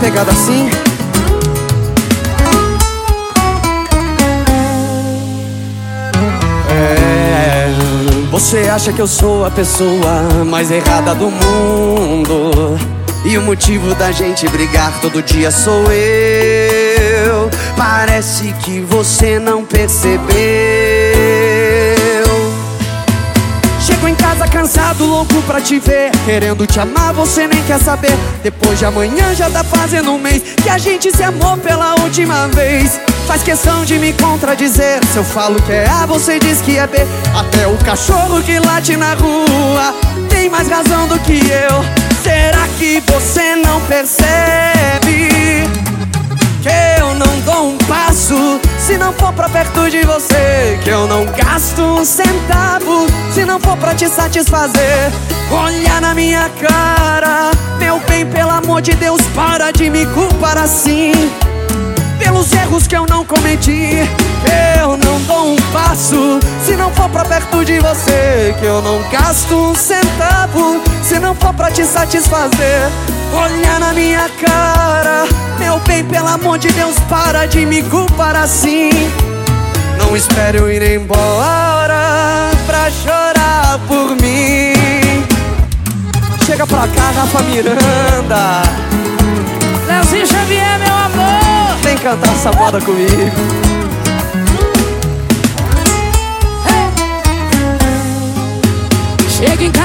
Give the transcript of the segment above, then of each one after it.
pegada assim. É, você acha que eu sou a pessoa mais errada do mundo? E o motivo da gente brigar todo dia sou eu. Parece que você não percebeu cansado, louco pra te ver. Querendo te amar, você nem quer saber. Depois de amanhã já tá fazendo um mês Que a gente se amou pela última vez. Faz questão de me contradizer. Se eu falo que é A, você diz que é B. Até o cachorro que late na rua Tem mais razão do que eu. Será que você não percebe não for pra perto de você Que eu não gasto um centavo. Se não for pra te satisfazer Olha na minha cara. Meu bem, pelo amor de Deus Para de me culpar assim. Pelos erros que eu não cometi Eu não dou um passo. Se não for pra perto de você Que eu não gasto um centavo. Se não for pra te satisfazer Olha na minha cara. Meu amor de Deus Para de me culpar assim. Não espere eu ir embora Pra chorar por mim. Chega pra cá, Rafa Miranda. Leozinho Xavier, meu amor. Vem cantar essa moda comigo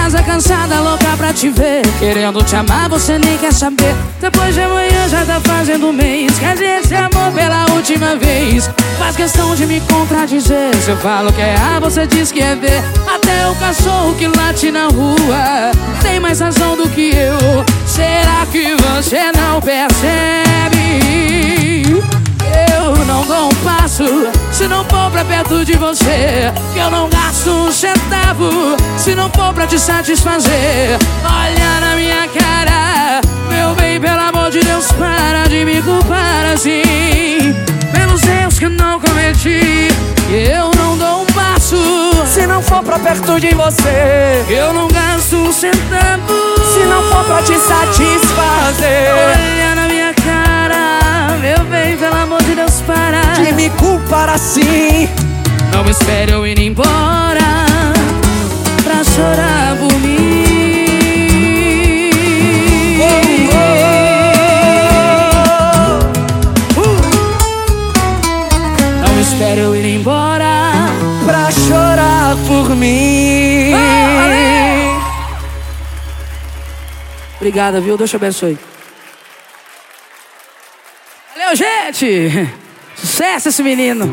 casa cansada, louca pra te ver. Querendo te amar, você nem quer saber. Depois de amanhã já tá fazendo mês. Que a gente se amou pela última vez. Faz questão de me contradizer. Se eu falo que é A, você diz que é B. Até o cachorro que late na rua Tem mais razão do que eu. Será que você não percebe? Se não for pra perto de você Que eu não gasto um centavo. Se não for pra te satisfazer Olha na minha cara. Meu bem, pelo amor de Deus Para de me culpar assim. Pelos erros que não cometi Eu não dou um passo. Se não for pra perto de você Eu não gasto um centavo. Se não for pra te satisfazer me culpar assim Não espere eu ir embora Pra chorar por mim oh, oh, uh. Não espere eu ir embora Pra chorar por mim Obrigada, viu? Deus te abençoe Valeu, gente! Sucesso esse menino!